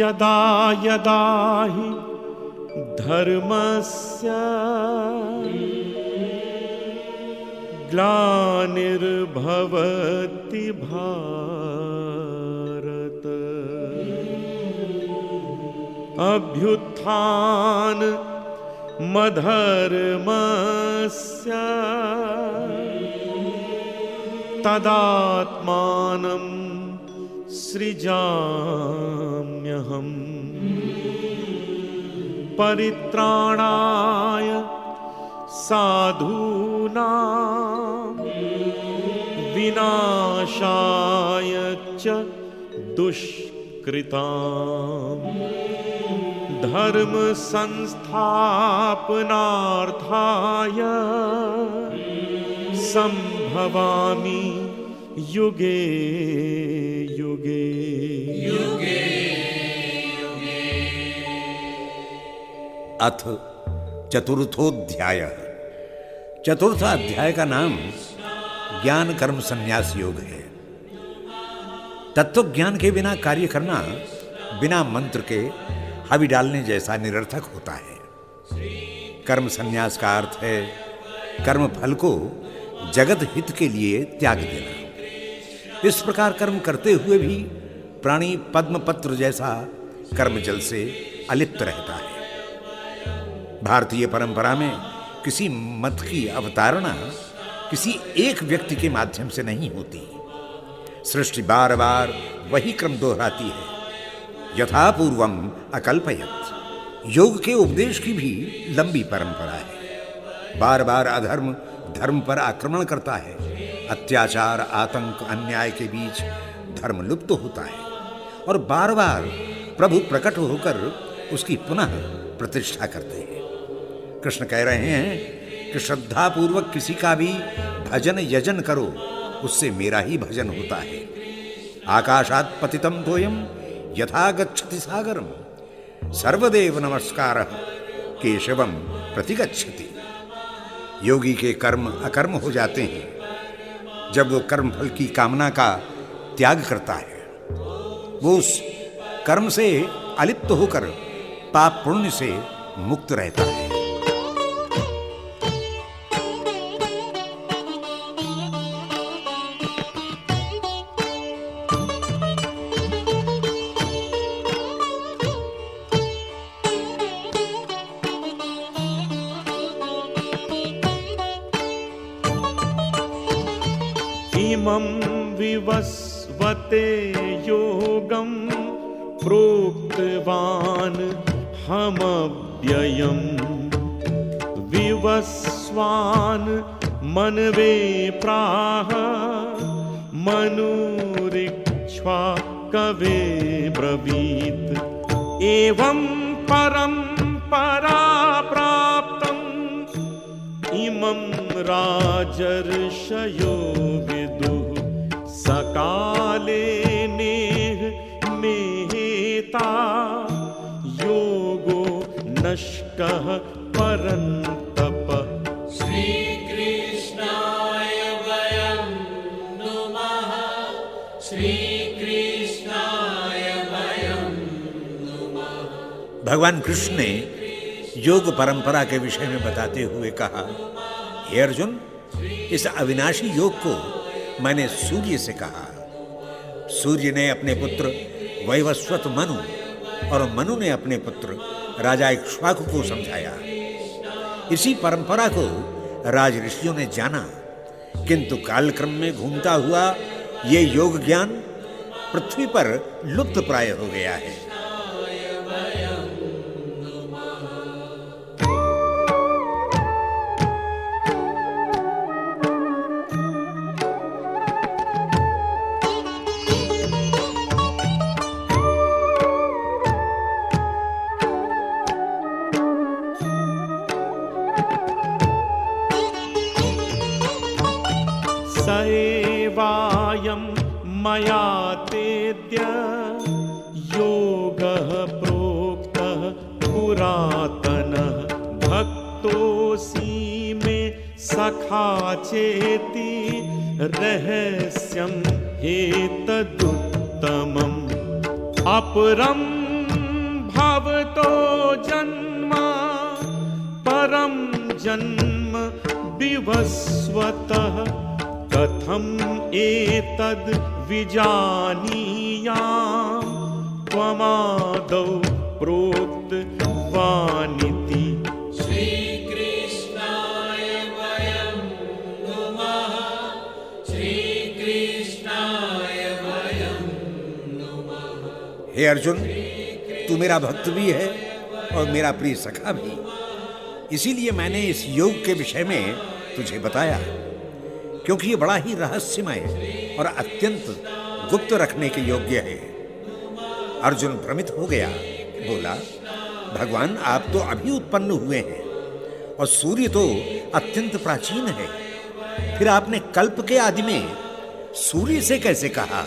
यदा यदा हि धर्मस्य ग्लानिर्भवति भारत। अभ्युत्थान मधर्मस्य तदात्मानं सृजाम्यहम् परित्राणाय साधूनां विनाशाय च धर्म संस्थापनार्थाय संभवामि युगे। युगे। अथ चतुर्थोध्याय। चतुर्थ अध्याय का नाम ज्ञान कर्म संन्यास योग है। तत्व ज्ञान के बिना कार्य करना बिना मंत्र के हवि डालने जैसा निरर्थक होता है। कर्म संन्यास का अर्थ है कर्म फल को जगत हित के लिए त्याग देना। इस प्रकार कर्म करते हुए भी प्राणी पद्म पत्र जैसा कर्म जल से अलिप्त रहता है। भारतीय परंपरा में किसी मत की अवतारणा किसी एक व्यक्ति के माध्यम से नहीं होती। सृष्टि बार बार वही क्रम दोहराती है। यथापूर्वम अकल्पयत। योग के उपदेश की भी लंबी परंपरा है। बार बार अधर्म धर्म पर आक्रमण करता है। अत्याचार, आतंक, अन्याय के बीच धर्म लुप्त होता है। और बार बार प्रभु प्रकट होकर उसकी पुनः प्रतिष्ठा करते हैं। कृष्ण कह रहे हैं कि श्रद्धा पूर्वक किसी का भी भजन यजन करो, उससे मेरा ही भजन होता है। आकाशात पतितम तोयम यथा गच्छति सागरम सर्वदेव नमस्कार केशवम प्रतिगच्छति। योगी के कर्म अकर्म हो जाते हैं, जब वो कर्म फल की कामना का त्याग करता है। वो उस कर्म से अलिप्त होकर पाप पुण्य से मुक्त रहता है। विवस्वते योगं प्रोक्तवान् हमव्ययम्। विवस्वान् मनवे प्राह मनुरिक्ष्वा कवे ब्रवीत्। एवं परं परा प्राप्तम् इमं राजर्षयो सकाले नेह मेहेता योगो नष्टः परन्तप। श्रीकृष्णाय वयं नुमः। श्रीकृष्णाय वयं भगवान कृष्ण ने योग परंपरा के विषय में बताते हुए कहा हे अर्जुन इस अविनाशी योग को मैंने सूर्य से कहा, सूर्य ने अपने पुत्र वैवस्वत मनु और मनु ने अपने पुत्र राजा इक्ष्वाकु को समझाया। इसी परंपरा को राज ऋषियों ने जाना, किंतु कालक्रम में घूमता हुआ ये योग ज्ञान पृथ्वी पर लुप्त प्राय हो गया है। चेति रहस्यं एतदुत्तमम् अपरं भवतो जन्म परं जन्म विवस्वतः। कथम् एतद् विजानीयाम्? त्वमादौ श्रीकृष्णाय हे अर्जुन, तू मेरा भक्त भी है और मेरा प्रिय सखा भी। इसीलिए मैंने इस योग के विषय में तुझे बताया, क्योंकि ये बड़ा ही रहस्यमय और अत्यंत गुप्त रखने के योग्य है। अर्जुन भ्रमित हो गया, बोला, भगवान, आप तो अभी उत्पन्न हुए हैं और सूर्य तो अत्यंत प्राचीन है। फिर आपने कल्प के आदि में सूर्य से कैसे कहा?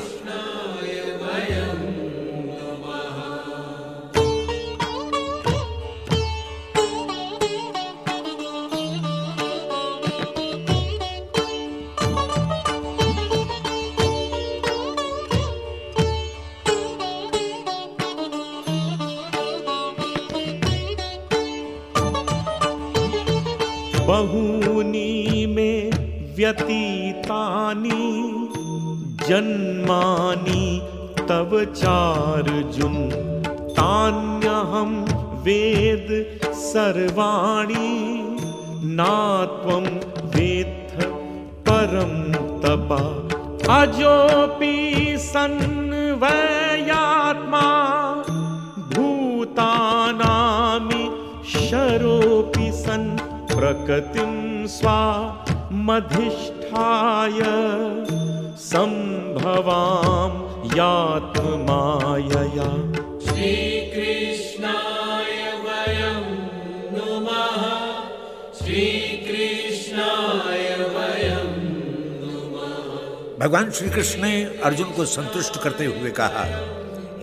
श्री कृष्ण ने अर्जुन को संतुष्ट करते हुए कहा,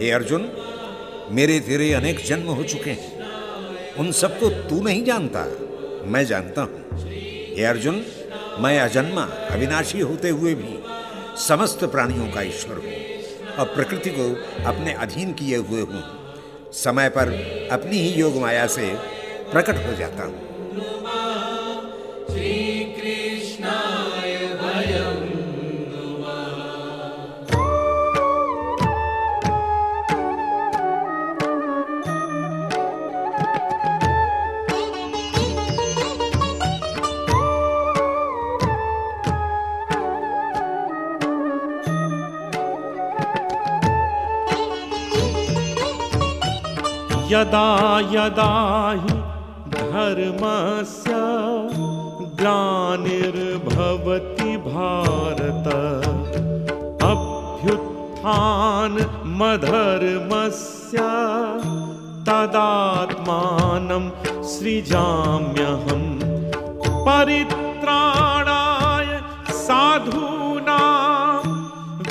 हे अर्जुन, मेरे तेरे अनेक जन्म हो चुके हैं। उन सबको तू नहीं जानता, मैं जानता हूँ। हे अर्जुन, मैं अजन्मा, अविनाशी होते हुए भी समस्त प्राणियों का ईश्वर हूँ और प्रकृति को अपने अधीन किए हुए हूँ। समय पर अपनी ही योग माया से प्रकट हो जाता हूँ। यदा यदा हि धर्मस्य ग्लानिर्भवति भारत। अभ्युत्थानमधर्मस्य तदात्मानं सृजाम्यहम् परित्राणाय साधूनां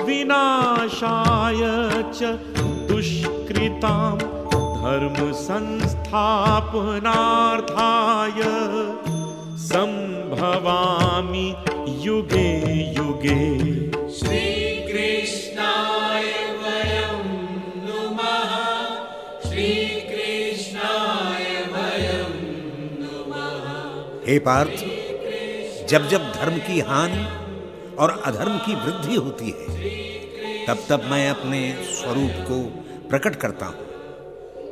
विनाशाय च दुष्कृतां धर्मसंस्थापनार्थाय सम्भवामि युगे युगे। श्रीकृष्णाय वयं नुमः। श्रीकृष्णाय वयं हे पार्थ जब जब धर्म की हानि और अधर्म की वृद्धि होती है तब तब मैं अपने स्वरूप को प्रकट करता हूँ।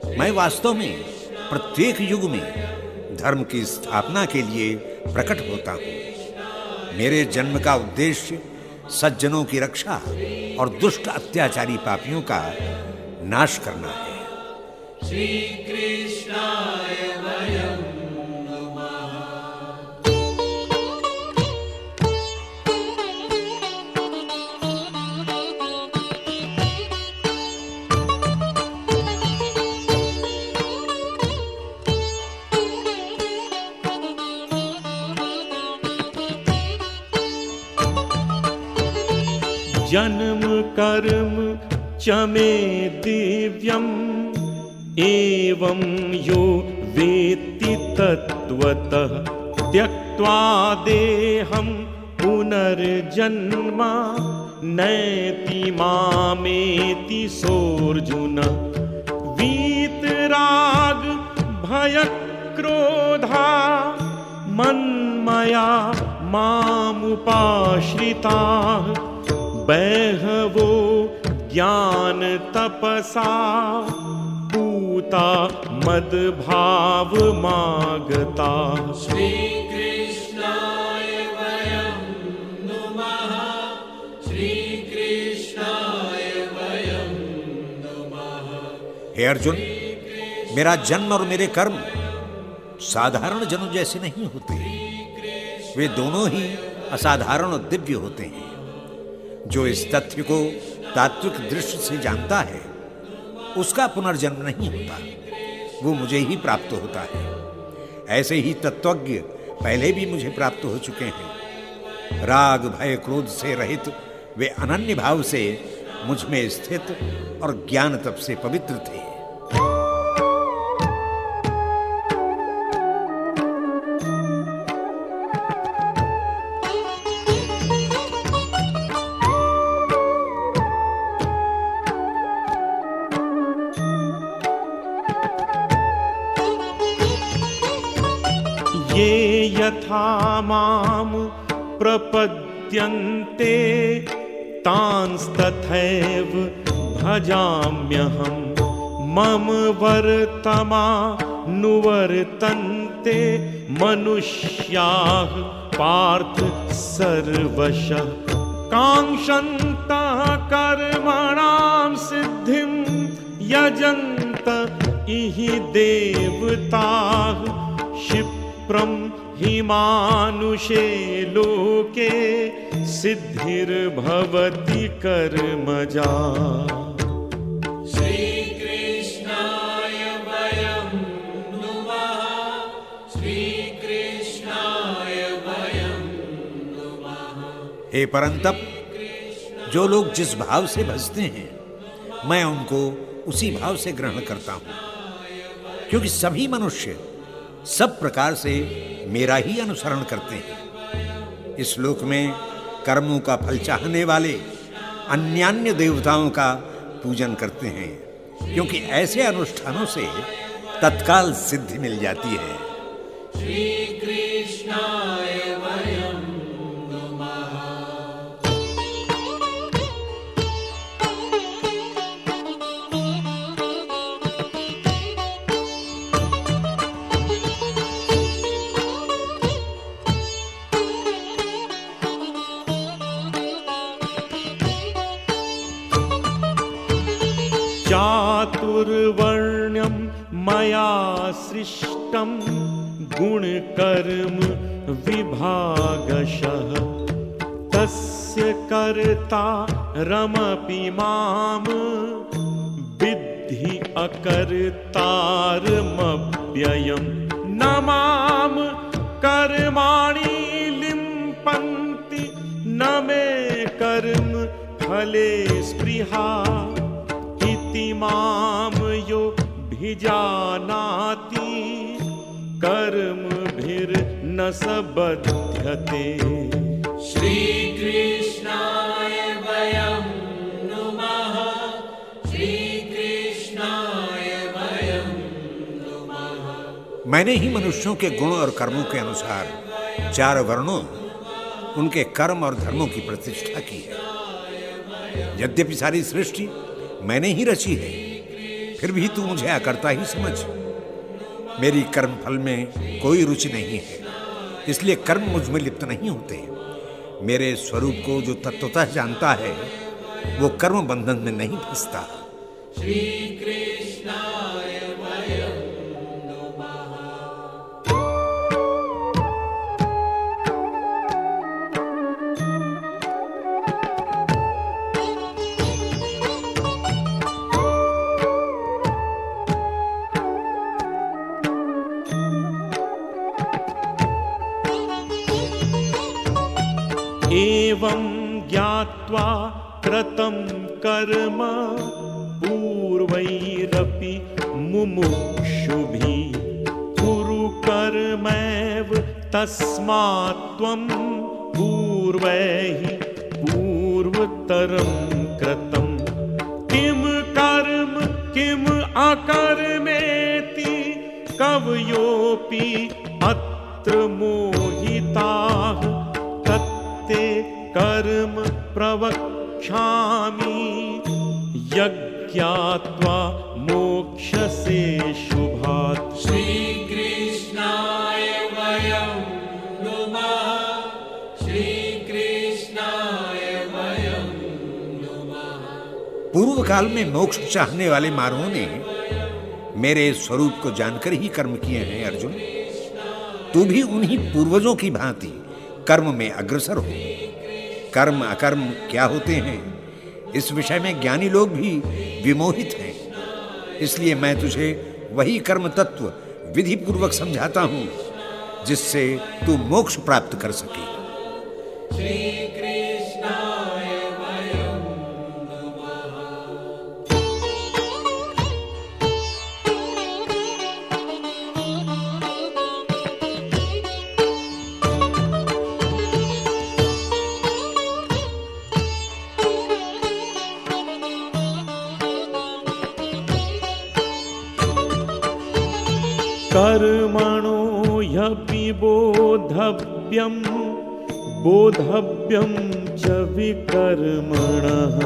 मैं वास्तव में प्रत्येक युग में धर्म की स्थापना के लिए प्रकट होता हूँ। मेरे जन्म का उद्देश्य सज्जनों की रक्षा और दुष्ट अत्याचारी पापियों का नाश करना है। श्रीकृष्णाय वयं जन्म कर्म च मे दिव्यम् एवं यो वेत्ति तत्त्वतः त्यक्त्वा देहं पुनर्जन्म नैति मामेति सोऽर्जुन। वीतरागभयक्रोधाः राग भयक्रोधा मन्मया मामुपाश्रिताः बहवो ज्ञानतपसा पूता मद्भावमागताः श्रीकृष्णाय वयं नुमः। श्रीकृष्णाय वयं हे अर्जुन मेरा जन्म और मेरे कर्म साधारण जनों जैसे नहीं होते। वे दोनों ही असाधारण और दिव्य होते हैं। जो इस तथ्य को तात्विक दृष्टि से जानता है, उसका पुनर्जन्म नहीं होता। वो मुझे ही प्राप्त होता है। ऐसे ही तत्वज्ञ पहले भी मुझे प्राप्त हो चुके हैं। राग, भय, क्रोध से रहित वे अनन्य भाव से मुझमें स्थित और ज्ञान तप से पवित्र थे। यथा प्रपद्यन्ते तांस्तथैव भजाम्यहम्। मम वर्तमा नुवर्तन्ते मनुष्याः पार्थ सर्वशः। काङ्क्षन्तः कर्मणां सिद्धिं यजन्त इहि देवताः क्षिप्रं हि मानुषे लोके सिद्धिर्भवति कर्मजा। श्रीकृष्णाय वयं नुमः। श्रीकृष्णाय वयं हे परंतप जो लोग जिस भाव से भजते हैं मैं उनको उसी भाव से ग्रहण करता हूँ। क्योंकि सभी मनुष्य सब प्रकार से मेरा ही अनुसरण करते हैं। इस लोक में कर्मों का फल चाहने वाले, अन्यान्य देवताओं का पूजन करते हैं, क्योंकि ऐसे अनुष्ठानों से तत्काल सिद्धि मिल जाती है। श्रीकृष्णाय वयं चातुर्वर्ण्यं मया सृष्टं गुणकर्म विभागशः। तस्य कर्ता रमपि माँ, विद्धि अकर्तारमव्ययं न माँ कर्माणि न मे कर्म फले स्पृहा। इति माँ यो भिजानाति कर्मभिर्न स बध्यते श्रीकृष्णाय वयं नुमः श्रीकृष्णाय वयं मैंने ही मनुष्यों के गुण और कर्मों के अनुसार चार वर्णों उनके कर्म और धर्मों की प्रतिष्ठा की है। यद्यपि सारी सृष्टि मैंने ही रची है। फिर भी तू मुझे अकर्ता ही समझ। मेरी कर्मफल में कोई रुचि नहीं है। इसलिए कर्म मुझमें लिप्त नहीं होते। मेरे स्वरूप को जो तत्वतः जानता है, वो कर्म बंधन में नहीं फंसता। श्रीकृष्णाय वयं एवं ज्ञात्वा कृतं कर्म पूर्वैरपि मुमुक्षुभिः। कुरु कर्मैव तस्मात् त्वं पूर्वैः पूर्वतरं कृतं किं कर्म किम् अकर्मेति कवयोऽपि अत्र मोहिताः तत्ते कर्म प्रवक्ष्यामि। यज्ञात्वा मोक्षसे शुभात्। श्रीकृष्णाय वयं नुमः। श्रीकृष्णाय वयं पूर्व काल में मोक्ष चाहने वाले मानवों ने मेरे स्वरूप को जानकर ही कर्म किए हैं अर्जुन। तू भी उन्हीं पूर्वजों की भांति कर्म में अग्रसर हो। कर्म अकर्म क्या होते हैं? इस विषय में ज्ञानी लोग भी विमोहित हैं। इसलिए मैं तुझे वही कर्म तत्व विधि पूर्वक समझाता हूँ, जिससे तू मोक्ष प्राप्त कर सके। बोधव्यं च विकर्मणः।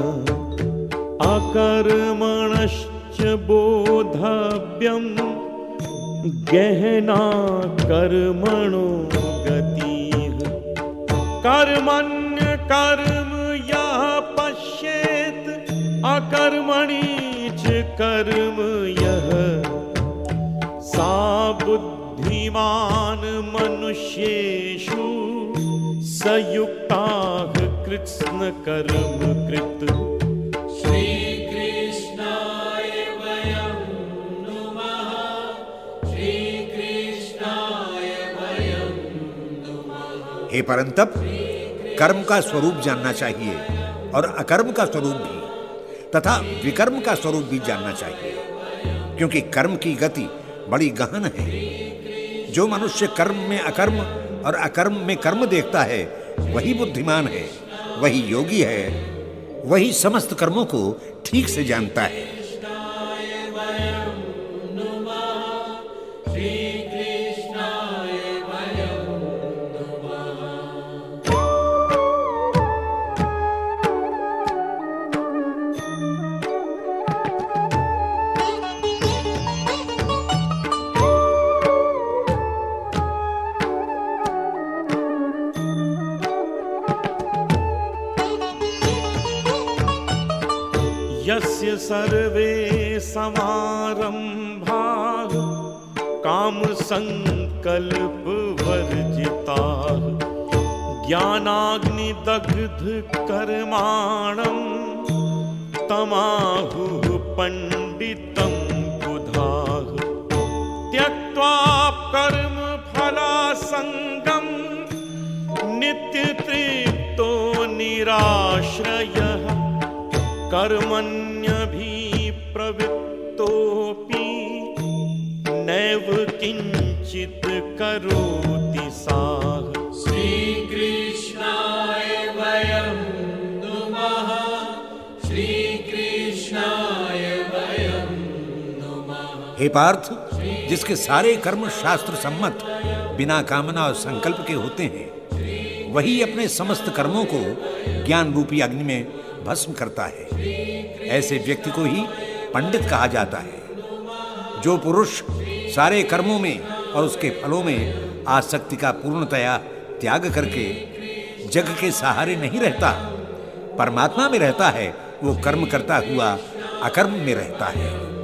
अकर्मणश्च बोधव्यं गहना कर्मणो गतिः। कर्मण्य कर्म यः पश्येत् अकर्मणि च कर्म यः। सा बुद्धिमान् मनुष्येषु सयुक्ताः कृत्स्नकर्म कृत्। श्रीकृष्णाय वयं नुमः। श्रीकृष्णाय वयं हे परंतप कर्म का स्वरूप जानना चाहिए और अकर्म का स्वरूप भी तथा विकर्म का स्वरूप भी जानना चाहिए क्योंकि कर्म की गति बड़ी गहन है। जो मनुष्य कर्म में अकर्म और अकर्म में कर्म देखता है, वही बुद्धिमान है, वही योगी है, वही समस्त कर्मों को ठीक से जानता है। यस्य सर्वे समारंभार काम संकल्प वर्जिता समारम्भाः कामसङ्कल्पवर्जिताः। ज्ञानाग्निदग्धकर्माणम् तमाहुः पण्डितं बुधाः। त्यक्त्वा कर्मफलासङ्गम् नित्यतृप्तो निराश्रयः कर्मण्यभिप्रवृत्तोऽपि नैव किञ्चित् करोति साः श्रीकृष्णाय वयं नुमः। श्रीकृष्णाय वयं हे पार्थ जिसके सारे कर्म शास्त्र सम्मत बिना कामना और संकल्प के होते हैं वही अपने समस्त कर्मों को ज्ञान रूपी अग्नि में भस्म करता है। ऐसे व्यक्ति को ही पंडित कहा जाता है। जो पुरुष सारे कर्मों में और उसके फलों में आसक्ति का पूर्णतया त्याग करके जग के सहारे नहीं रहता, परमात्मा में रहता है, वो कर्म करता हुआ अकर्म में रहता है।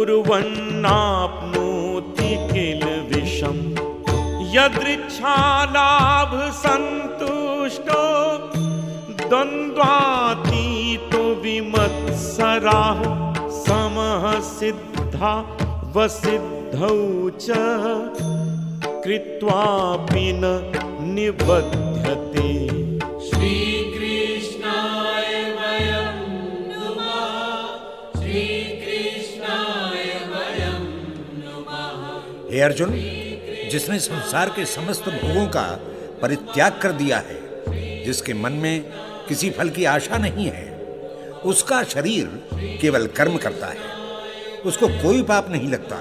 कुर्वन्नाप्नोति किल विषम्। यदृच्छालाभ सन्तुष्टो द्वन्द्वातीतो विमत्सराः समः सिद्धा वसिद्धौ च। कृत्वापि न निबध्यते। अर्जुन, जिसने संसार के समस्त भोगों का परित्याग कर दिया है, जिसके मन में किसी फल की आशा नहीं है, उसका शरीर केवल कर्म करता है। उसको कोई पाप नहीं लगता।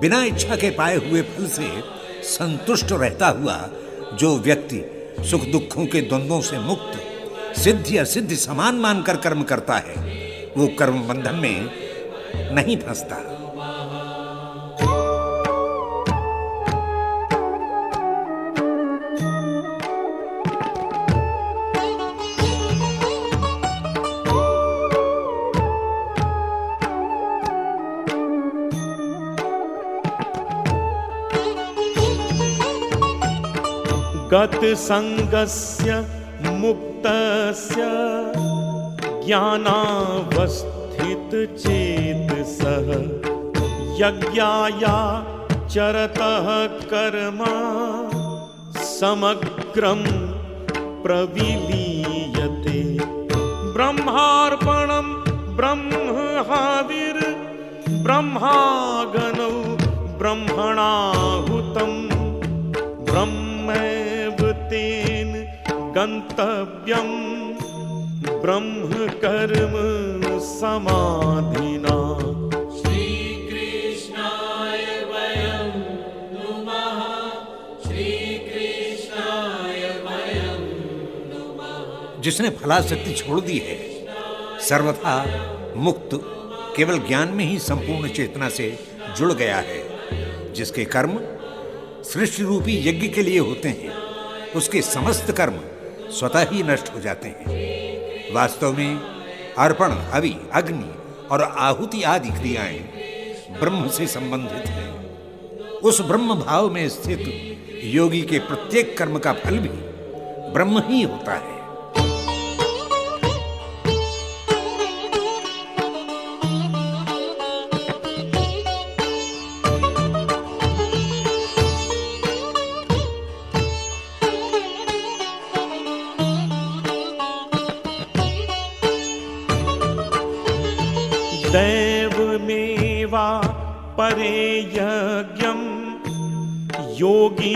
बिना इच्छा के पाए हुए फल से संतुष्ट रहता हुआ जो व्यक्ति सुख दुखों के द्वंद्वों से मुक्त, सिद्धि असिद्धि समान मानकर कर्म करता है, वो कर्म बंधन में नहीं फंसता। गतसङ्गस्य मुक्तस्य ज्ञानावस्थितचेतसः यज्ञाया चरतः कर्म समग्रं प्रविलीयते। ब्रह्मार्पणं ब्रह्महाविर् ब्रह्मागणौ ब्रह्म कर्म समाधिना। श्रीकृष्णाय वयं नुमः। श्रीकृष्णाय वयं जिसने फलाशक्ति छोड़ दी है सर्वथा मुक्त केवल ज्ञान में ही संपूर्ण चेतना से जुड़ गया है। जिसके कर्म सृष्टि रूपी यज्ञ के लिए होते हैं उसके समस्त कर्म स्वतः ही नष्ट हो जाते हैं। वास्तव में अर्पण, हवि, अग्नि और आहुति आदि क्रियाएँ ब्रह्म से संबंधित हैं। उस ब्रह्म भाव में स्थित योगी के प्रत्येक कर्म का फल भी ब्रह्म ही होता है।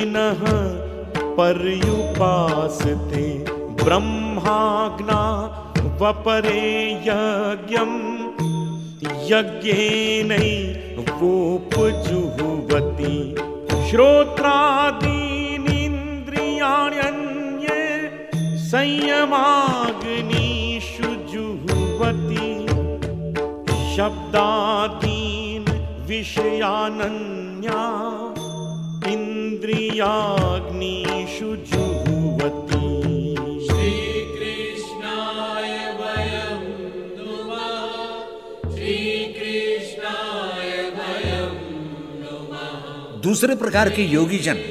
योगिनः पर्युपासते ब्रह्माग्ना वपरे यज्ञं यज्ञेनैवोपजुहुवति श्रोत्रादीनीन्द्रियाण्यन्ये संयमाग्निषु जुहुवति शब्दादीन विषयानन्या इन्द्रियाग्निषु जुहुवति। श्रीकृष्णाय वयं नुमः श्रीकृष्णाय वयं दूसरे प्रकार के योगी जन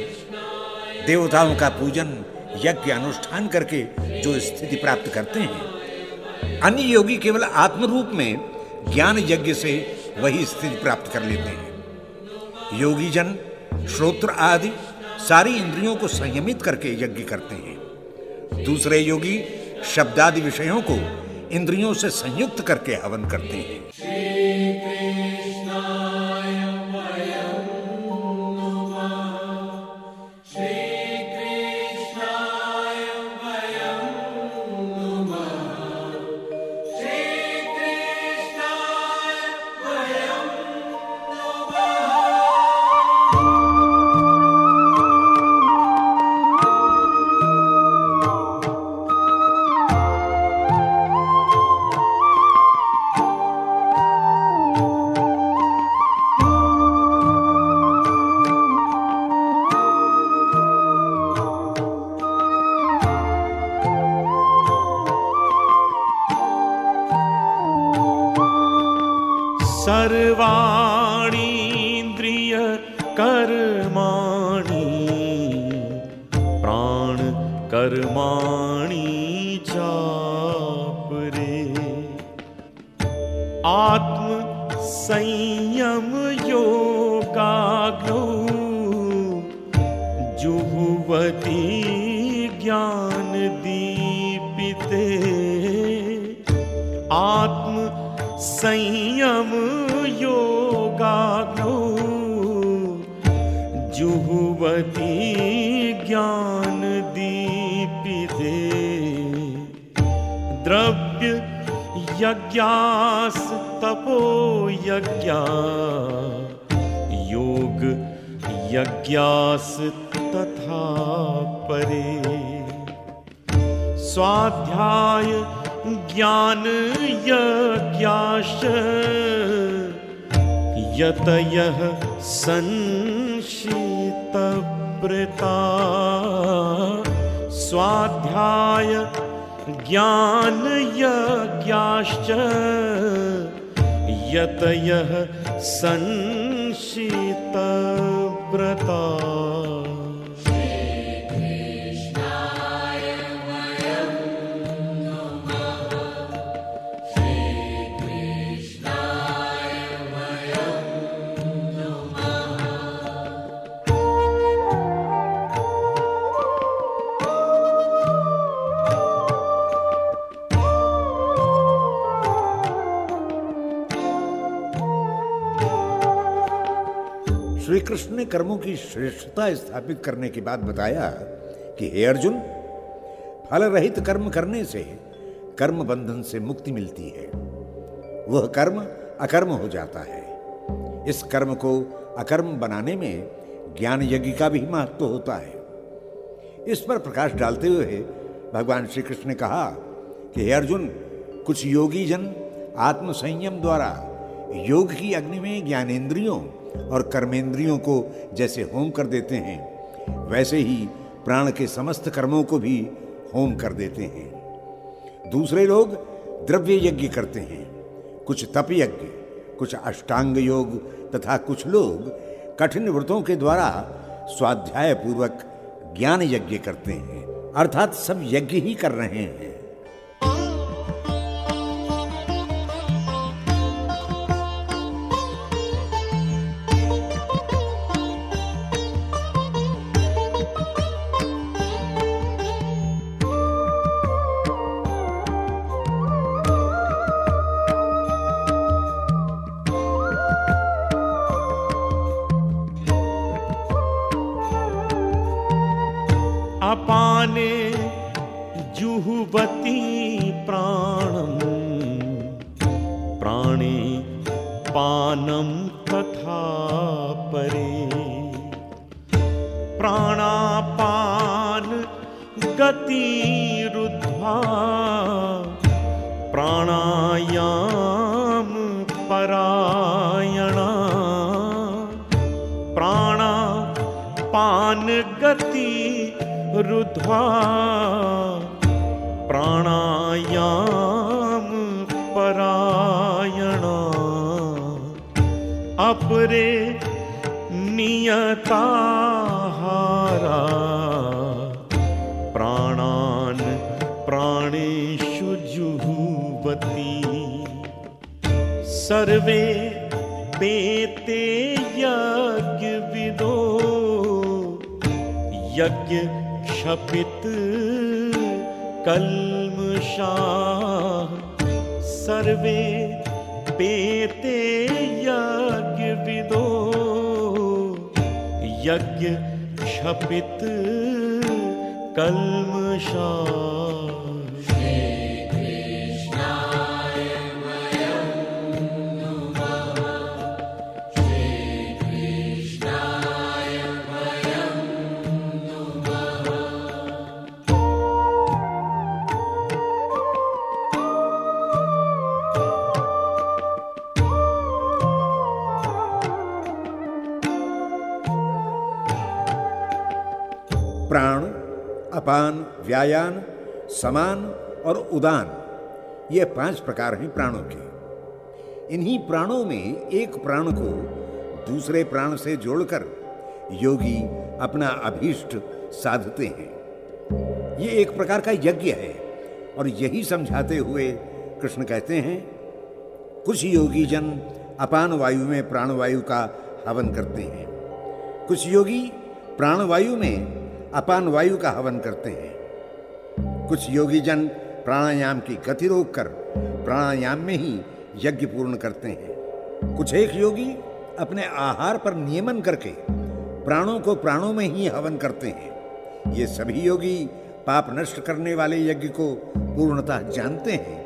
देवताओं का पूजन यज्ञ अनुष्ठान करके जो स्थिति प्राप्त करते हैं अन्य योगी केवल आत्म रूप में ज्ञान यज्ञ से वही स्थिति प्राप्त कर लेते हैं। योगी जन श्रोत्र आदि सारी इंद्रियों को संयमित करके यज्ञ करते हैं। दूसरे योगी शब्दादि विषयों को इंद्रियों से संयुक्त करके हवन करते हैं। दीपिते। द्रव्य यज्ञास तपो यज्ञा योग यज्ञास तथा परे। स्वाध्याय ज्ञान यज्ञाश्च यतयः व्रता स्वाध्याय ज्ञानयज्ञाश्च यतयः संशितव्रता। कृष्ण ने कर्मों की श्रेष्ठता स्थापित करने के बाद बताया कि हे अर्जुन फल रहित कर्म करने से कर्म बंधन से मुक्ति मिलती है। वह कर्म अकर्म हो जाता है। इस कर्म को अकर्म बनाने में ज्ञान यज्ञ का भी महत्व होता है। इस पर प्रकाश डालते हुए भगवान श्री कृष्ण ने कहा कि हे अर्जुन, कुछ योगी जन आत्मसंयम द्वारा योग की अग्नि में ज्ञानेंद्रियों और कर्मेंद्रियों को जैसे होम कर देते हैं, वैसे ही प्राण के समस्त कर्मों को भी होम कर देते हैं। दूसरे लोग द्रव्य यज्ञ करते हैं, कुछ तप यज्ञ, कुछ अष्टांग योग तथा कुछ लोग कठिन व्रतों के द्वारा स्वाध्याय पूर्वक ज्ञान यज्ञ करते हैं, अर्थात सब यज्ञ ही कर रहे हैं। प्राणायाम परायणा। अपरे नियताहारा। प्राणान् प्राणेषु जुहुवती। सर्वे पेते यज्ञविदो। यज्ञ क्षपित कल्मषा सर्वे पेते यज्ञ विदो यज्ञ क्षपित कल्मषा व्यायान समान और उदान। ये पाँच प्रकार हैं प्राणों के। इन्हीं प्राणों में एक प्राण को दूसरे प्राण से जोड़कर योगी अपना अभीष्ट साधते हैं। ये एक प्रकार का यज्ञ है और यही समझाते हुए कृष्ण कहते हैं, कुछ योगी जन अपान वायु में प्राणवायु का हवन करते हैं। कुछ योगी प्राणवायु में अपान वायु का हवन करते हैं। कुछ योगी जन प्राणायाम की गति रोक कर प्राणायाम में ही यज्ञ पूर्ण करते हैं। कुछ एक योगी अपने आहार पर नियमन करके प्राणों को प्राणों में ही हवन करते हैं। ये सभी योगी पाप नष्ट करने वाले यज्ञ को पूर्णतः जानते हैं।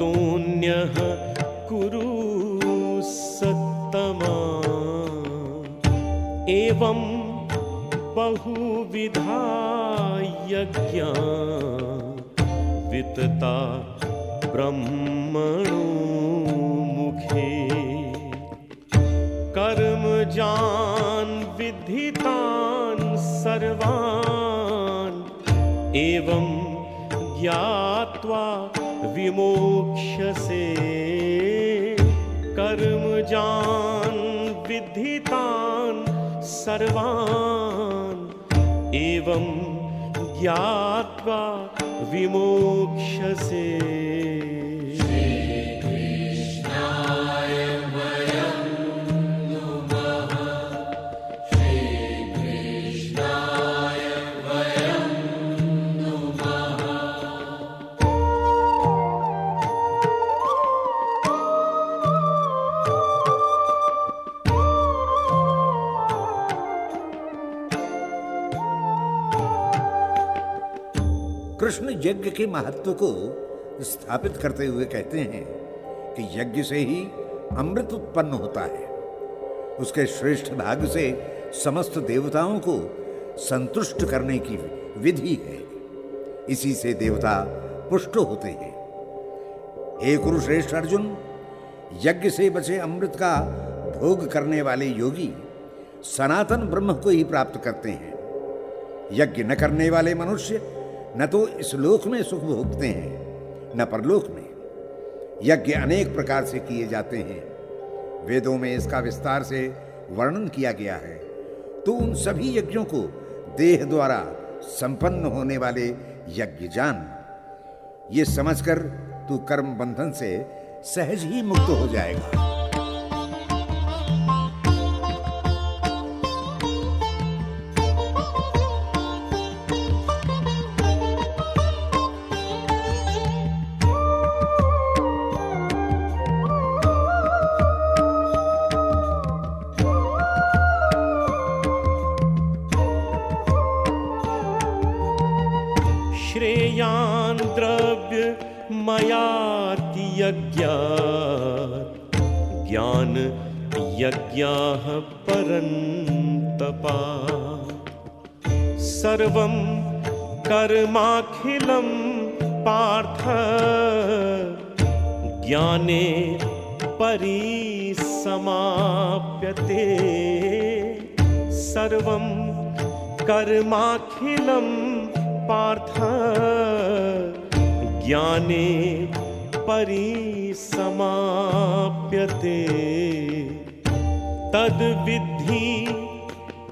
कुतोऽन्यः कुरु सत्तमा। एवं बहुविधा वितता ब्रह्मणो मुखे। कर्मजान् विधितान् सर्वान् एवं ज्ञात्वा विमोक्ष्यसे कर्मजान् विधितान सर्वान। एवं ज्ञात्वा विमोक्ष कृष्ण यज्ञ के महत्व को स्थापित करते हुए कहते हैं कि यज्ञ से ही अमृत उत्पन्न होता है। उसके श्रेष्ठ भाग से समस्त देवताओं को संतुष्ट करने की विधि है। इसी से देवता पुष्ट होते हैं। हे कुरुश्रेष्ठ अर्जुन, यज्ञ से बचे अमृत का भोग करने वाले योगी सनातन ब्रह्म को ही प्राप्त करते हैं। यज्ञ न करने वाले मनुष्य न तो इस लोक में सुख भोगते हैं, न परलोक में। यज्ञ अनेक प्रकार से किए जाते हैं। वेदों में इसका विस्तार से वर्णन किया गया है। तो उन सभी यज्ञों को देह द्वारा संपन्न होने वाले यज्ञ जान ये समझकर तू कर्म बंधन से सहज ही मुक्त हो जाएगा। परन्तपा सर्वं कर्माखिलं पार्थ। ज्ञाने परिसमाप्यते। सर्वं कर्माखिलं पार्थ। ज्ञाने परिसमाप्यते। तद्विद्धि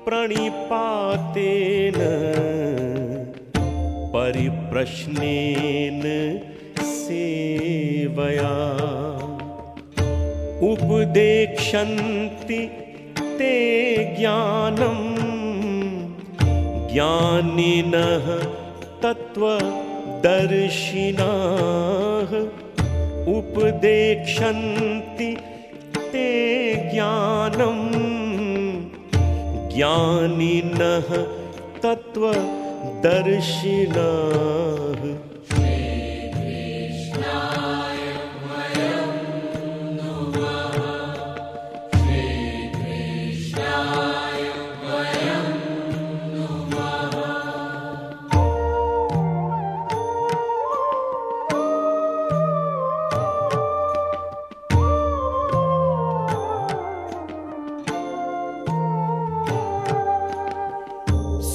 प्रणिपातेन परिप्रश्नेन सेवया। उपदेक्षन्ति ते ज्ञानम् ज्ञानिनः तत्त्वदर्शिनः। उपदेक्षन्ति ते ज्ञानम् ज्ञानिनः तत्त्वदर्शिनः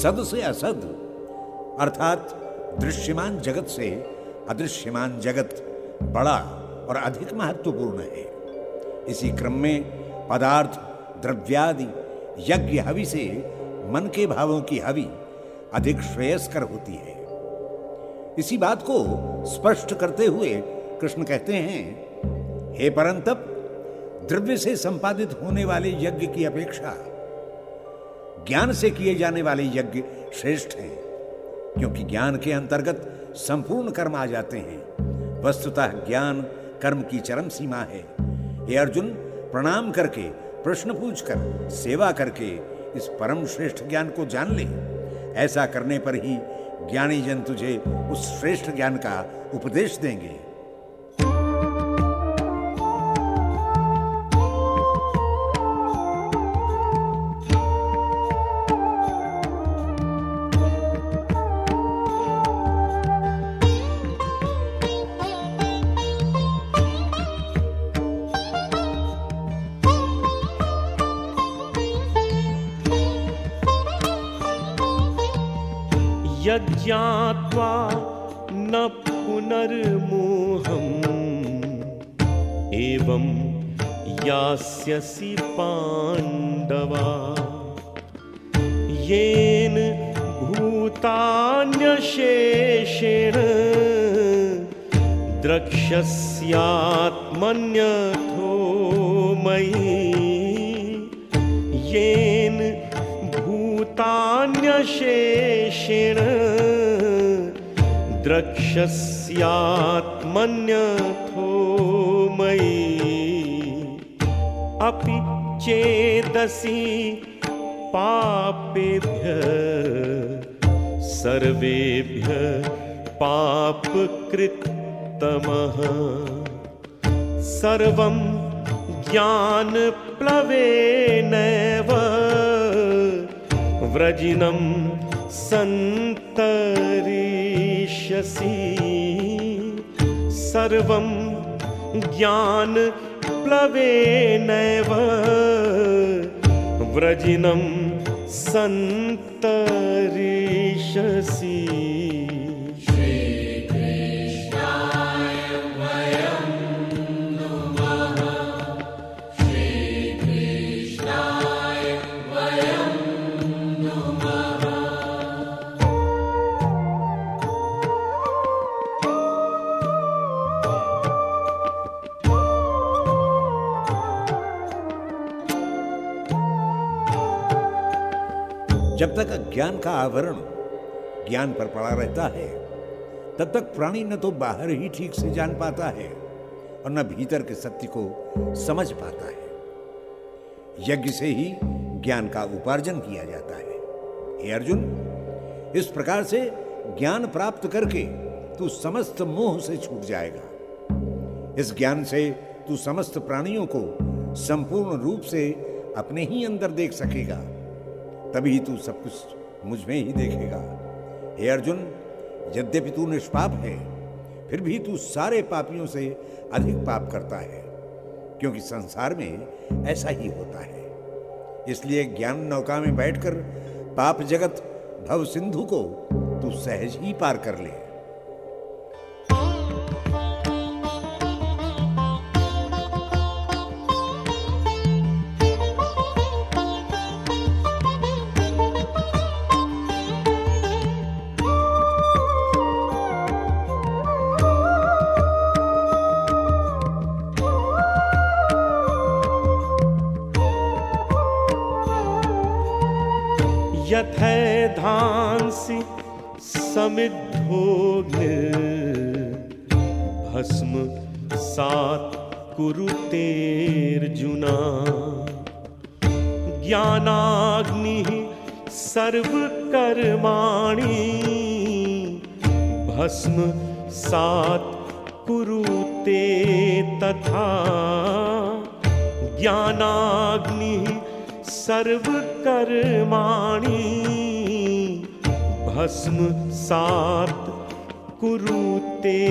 सद से असद। अर्थात दृश्यमान जगत से अदृश्यमान जगत बड़ा और अधिक महत्वपूर्ण है। इसी क्रम में पदार्थ, द्रव्यादि, यज्ञ, हवि से मन के भावों की हवि अधिक श्रेयस्कर होती है। इसी बात को स्पष्ट करते हुए कृष्ण कहते हैं, हे परंतप, द्रव्य से संपादित होने वाले यज्ञ की अपेक्षा ज्ञान से किए जाने वाले यज्ञ श्रेष्ठ हैं, क्योंकि ज्ञान के अंतर्गत संपूर्ण कर्म आ जाते हैं। वस्तुतः ज्ञान कर्म की चरम सीमा है। हे अर्जुन, प्रणाम करके, प्रश्न पूछकर, सेवा करके इस परम श्रेष्ठ ज्ञान को जान ले। ऐसा करने पर ही ज्ञानी जन तुझे उस श्रेष्ठ ज्ञान का उपदेश देंगे। यज्ञात्वा न पुनर्मोहम्। एवं यास्यसि पाण्डवा। येन भूतान्यशेषेण द्रक्ष्यस्यात्मन्यथो मयि। येन भूतान्यशेषेण द्रक्ष्यस्यात्मन्यथो मयि अपि चेदसि पापेभ्य सर्वेभ्य पापकृत्तमः। सर्वं ज्ञानप्लवेनैव व्रजिनं सर्वं ज्ञानप्लवेनैव व्रजिनं सन्तरिष्यसि जब तक अज्ञान का आवरण ज्ञान पर पड़ा रहता है, तब तक प्राणी न तो बाहर ही ठीक से जान पाता है और न भीतर के सत्य को समझ पाता है। यज्ञ से ही ज्ञान का उपार्जन किया जाता है। हे अर्जुन, इस प्रकार से ज्ञान प्राप्त करके तू समस्त मोह से छूट जाएगा। इस ज्ञान से तू समस्त प्राणियों को संपूर्ण रूप से अपने ही अंदर देख सकेगा। तभी तू सब कुछ मुझमें ही देखेगा। हे अर्जुन, यद्यपि तू निष्पाप है, फिर भी तू सारे पापियों से अधिक पाप करता है, क्योंकि संसार में ऐसा ही होता है। इसलिए ज्ञान नौका में बैठकर पाप जगत भव सिंधु को तू सहज ही पार कर ले। सात् कुरुतेऽर्जुना ज्ञानाग्निः सर्वकर्माणि। भस्म सात् कुरुते तथा। ज्ञानाग्निः सर्वकर्माणि। भस्म सात् कुरुते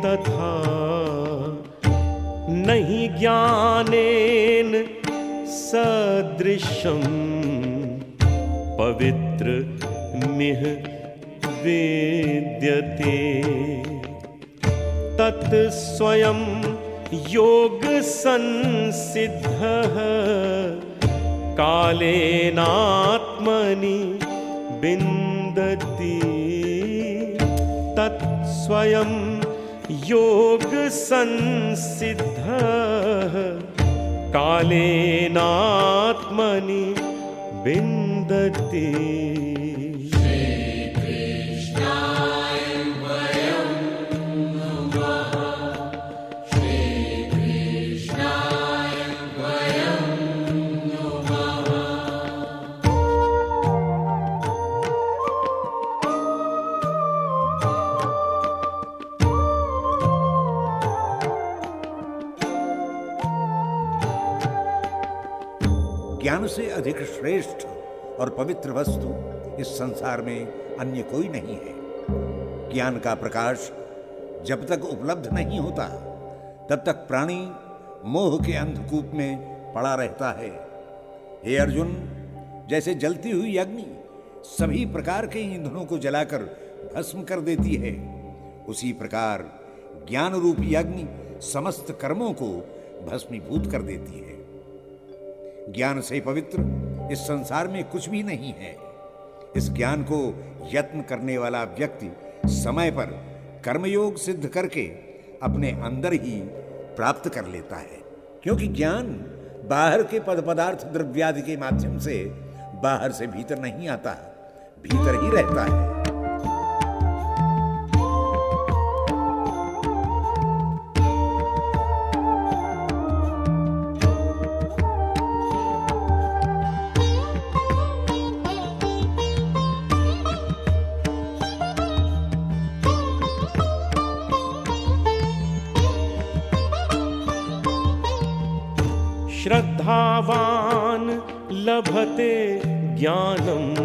तथा। नहीं ज्ञानेन सदृशं पवित्र मिह वेद्यते। तत् स्वयं योग संसिद्धः कालेनात्मनि बिन्दति। तत् स्वयं योग संसिद्धः कालेनात्मनि बिन्दति। से अधिक श्रेष्ठ और पवित्र वस्तु इस संसार में अन्य कोई नहीं है। ज्ञान का प्रकाश जब तक उपलब्ध नहीं होता, तब तक प्राणी मोह के अंधकूप में पड़ा रहता है। हे अर्जुन, जैसे जलती हुई अग्नि सभी प्रकार के ईंधनों को जलाकर भस्म कर देती है, उसी प्रकार ज्ञान रूपी अग्नि समस्त कर्मों को भस्मीभूत कर देती है। ज्ञान से पवित्र, इस संसार में कुछ भी नहीं है। इस ज्ञान को यत्न करने वाला व्यक्ति समय पर कर्मयोग सिद्ध करके अपने अंदर ही प्राप्त कर लेता है। क्योंकि ज्ञान बाहर के पद पदार्थ द्रव्यादि के माध्यम से बाहर से भीतर नहीं आता, भीतर ही रहता है। लभते ज्ञानम्।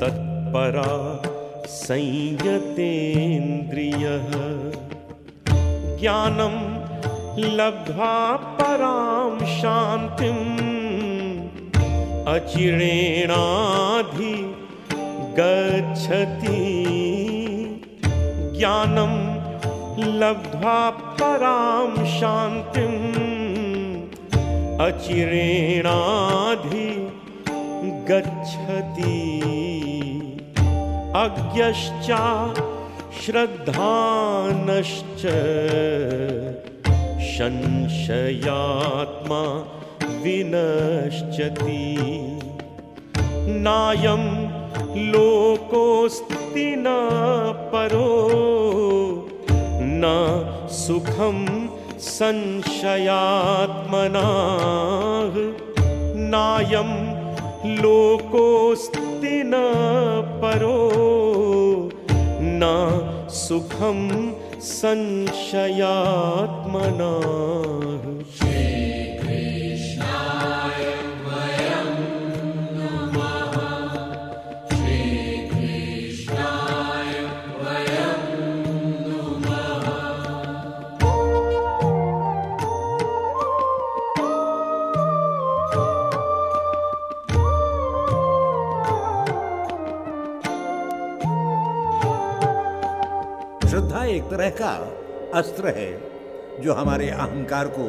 तत्परा संयतेन्द्रियः। ज्ञानं लब्ध्वा परां शान्तिम्। अचिरेणाधि गच्छति। ज्ञानं लब्ध्वा परां शान्तिम् अचिरेणाधि गच्छति। अज्ञश्च श्रद्धानश्च संशयात्मा विनश्यति नायं लोकोऽस्ति न परो न सुखं संशयात्मना नायं लोकोऽस्ति न परो न सुखं संशयात्मना तरह का अस्त्र है, जो हमारे अहंकार को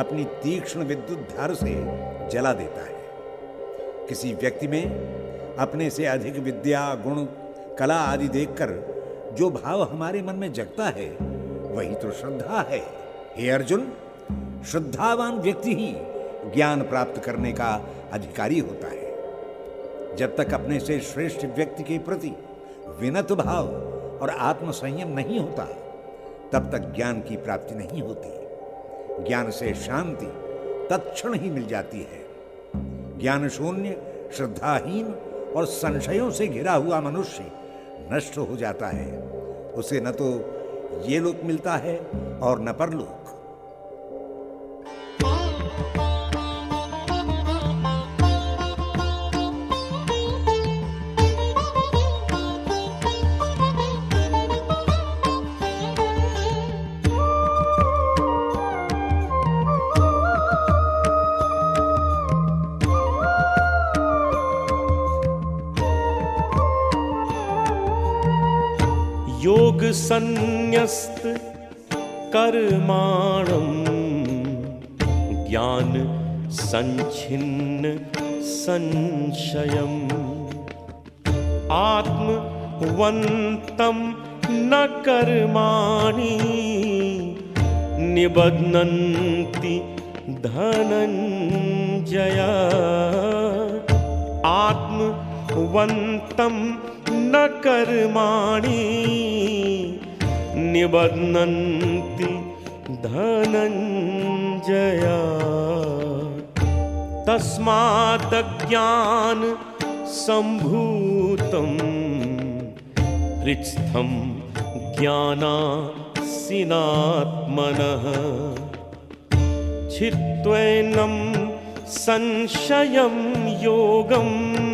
अपनी तीक्ष्ण विद्युत धार से जला देता है। किसी व्यक्ति में अपने से अधिक विद्या, गुण, कला आदि देखकर जो भाव हमारे मन में जगता है, वही तो श्रद्धा है। हे अर्जुन, श्रद्धावान व्यक्ति ही ज्ञान प्राप्त करने का अधिकारी होता है। जब तक अपने से श्रेष्ठ व्यक्ति के प्रति विनत भाव और आत्म संयम नहीं होता, तब तक ज्ञान की प्राप्ति नहीं होती। ज्ञान से शांति तत्क्षण ही मिल जाती है। ज्ञान शून्य, श्रद्धाहीन और संशयों से घिरा हुआ मनुष्य नष्ट हो जाता है। उसे न तो ये लोक मिलता है और न परलोक। योग संन्यस्त कर्माणम ज्ञान संछिन्न संशयम। आत्मवंतम न कर्माणि निबध्नन्ति धनञ्जया। आत्मवन्तं न कर्माणि निबध्नन्ति धनञ्जया। तस्मात् ज्ञान सम्भूतं हृत्स्थं ज्ञानासिनात्मनः। छित्त्वैनं संशयं योगम्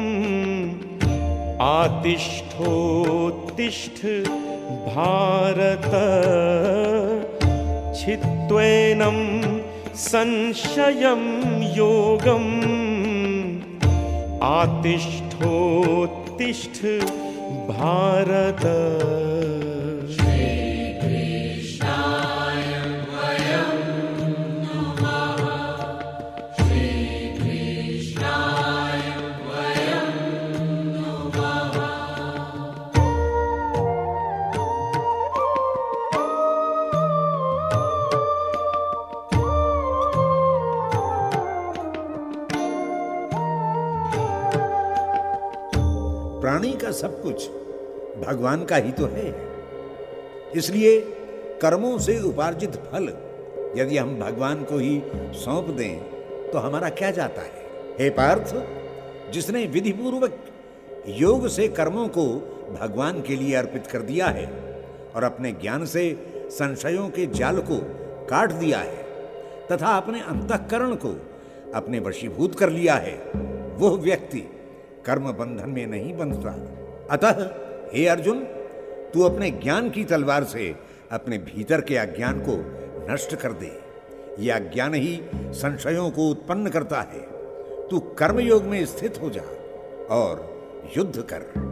आतिष्ठोत्तिष्ठ भारत। छित्त्वैनं संशयं योगम्। आतिष्ठोत्तिष्ठ भारत कुछ भगवान का ही तो है। इसलिए कर्मों से उपार्जित फल यदि हम भगवान को ही सौंप दें तो हमारा क्या जाता है? हे पार्थ, जिसने विधि पूर्वक योग से कर्मों को भगवान के लिए अर्पित कर दिया है और अपने ज्ञान से संशयों के जाल को काट दिया है तथा अपने अंतकरण को अपने वशीभूत कर लिया है, वह व्यक्ति कर्म बंधन में नहीं बंधता। अतः, हे अर्जुन, तू अपने ज्ञान की तलवार से अपने भीतर के अज्ञान को नष्ट कर दे। यह अज्ञान ही संशयों को उत्पन्न करता है। तू कर्मयोग में स्थित हो जा और युद्ध कर।